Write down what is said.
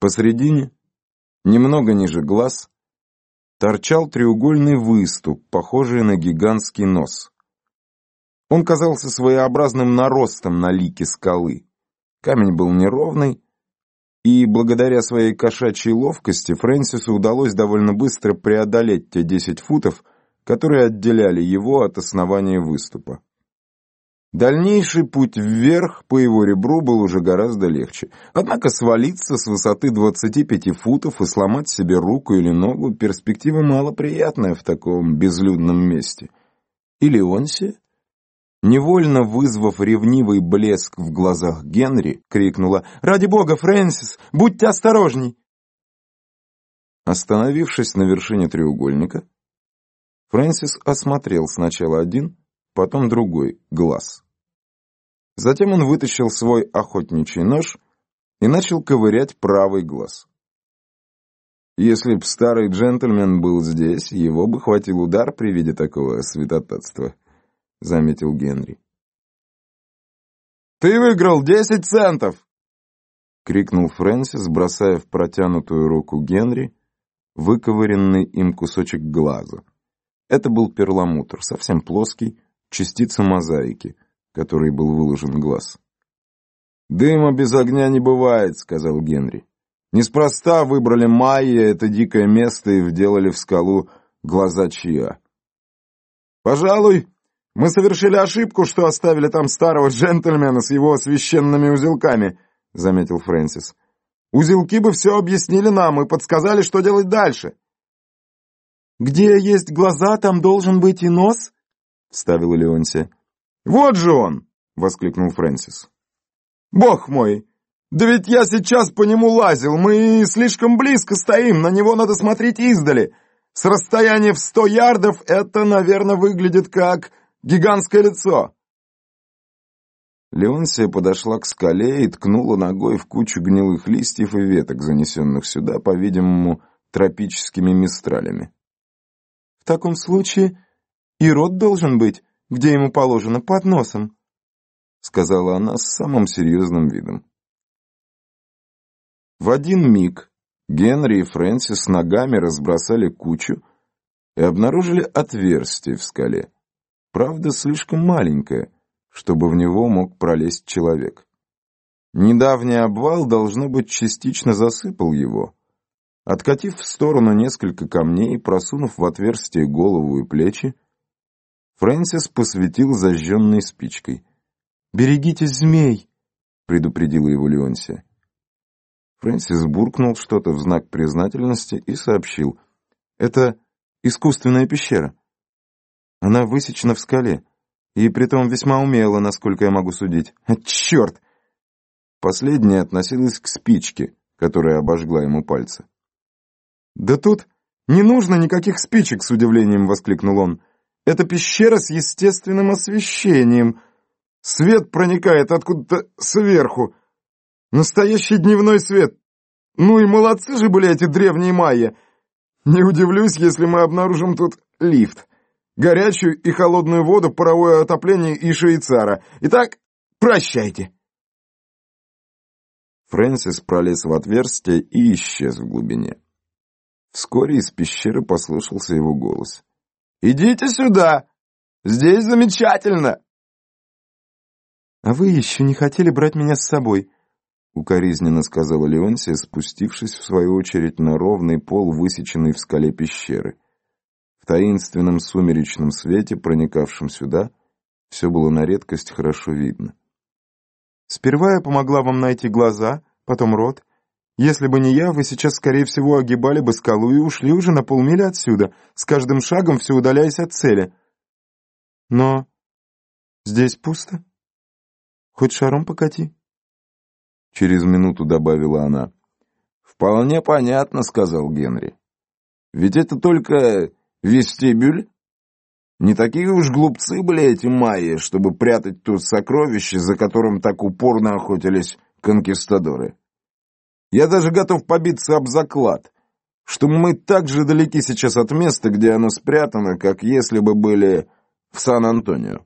Посредине, немного ниже глаз, торчал треугольный выступ, похожий на гигантский нос. Он казался своеобразным наростом на лике скалы. Камень был неровный, и благодаря своей кошачьей ловкости Фрэнсису удалось довольно быстро преодолеть те десять футов, которые отделяли его от основания выступа. Дальнейший путь вверх по его ребру был уже гораздо легче. Однако свалиться с высоты 25 футов и сломать себе руку или ногу – перспектива малоприятная в таком безлюдном месте. И Леонсия, невольно вызвав ревнивый блеск в глазах Генри, крикнула «Ради бога, Фрэнсис, будьте осторожней!» Остановившись на вершине треугольника, Фрэнсис осмотрел сначала один, потом другой глаз. Затем он вытащил свой охотничий нож и начал ковырять правый глаз. Если б старый джентльмен был здесь, его бы хватил удар при виде такого святотатства, — заметил Генри. «Ты выиграл десять центов!» — крикнул Фрэнсис, бросая в протянутую руку Генри выковыренный им кусочек глаза. Это был перламутр, совсем плоский, частица мозаики, которой был выложен глаз. «Дыма без огня не бывает», — сказал Генри. «Неспроста выбрали Майя это дикое место и вделали в скалу глаза чья. Пожалуй, мы совершили ошибку, что оставили там старого джентльмена с его священными узелками», — заметил Фрэнсис. «Узелки бы все объяснили нам и подсказали, что делать дальше». «Где есть глаза, там должен быть и нос», — вставила Леонсия. «Вот же он!» — воскликнул Фрэнсис. «Бог мой! Да ведь я сейчас по нему лазил, мы слишком близко стоим, на него надо смотреть издали. С расстояния в сто ярдов это, наверное, выглядит как гигантское лицо». Леонсия подошла к скале и ткнула ногой в кучу гнилых листьев и веток, занесенных сюда, по-видимому, тропическими мистралями. «В таком случае и рот должен быть, где ему положено, под носом», — сказала она с самым серьезным видом. В один миг Генри и Фрэнсис ногами разбросали кучу и обнаружили отверстие в скале, правда, слишком маленькое, чтобы в него мог пролезть человек. Недавний обвал, должно быть, частично засыпал его. Откатив в сторону несколько камней, просунув в отверстие голову и плечи, Фрэнсис посветил зажженной спичкой. «Берегитесь змей!» — предупредила его Леонсия. Фрэнсис буркнул что-то в знак признательности и сообщил. «Это искусственная пещера. Она высечена в скале, и притом весьма умело, насколько я могу судить. А, черт!» Последняя относилась к спичке, которая обожгла ему пальцы. «Да тут не нужно никаких спичек!» — с удивлением воскликнул он. Это пещера с естественным освещением. Свет проникает откуда-то сверху. Настоящий дневной свет. Ну и молодцы же были эти древние майя. Не удивлюсь, если мы обнаружим тут лифт. Горячую и холодную воду, паровое отопление и швейцара. Итак, прощайте. Фрэнсис пролез в отверстие и исчез в глубине. Вскоре из пещеры послышался его голос. Идите сюда! Здесь замечательно!» «А вы еще не хотели брать меня с собой?» — укоризненно сказала Леонсия, спустившись, в свою очередь, на ровный пол, высеченный в скале пещеры. В таинственном сумеречном свете, проникавшем сюда, все было на редкость хорошо видно. «Сперва я помогла вам найти глаза, потом рот, если бы не я, вы сейчас, скорее всего, огибали бы скалу и ушли уже на полмили отсюда, с каждым шагом все удаляясь от цели. Но здесь пусто. Хоть шаром покати. Через минуту добавила она. «Вполне понятно», — сказал Генри. «Ведь это только вестибюль. Не такие уж глупцы были эти майи, чтобы прятать тут сокровище, за которым так упорно охотились конкистадоры». Я даже готов побиться об заклад, что мы так же далеки сейчас от места, где оно спрятано, как если бы были в Сан-Антонио.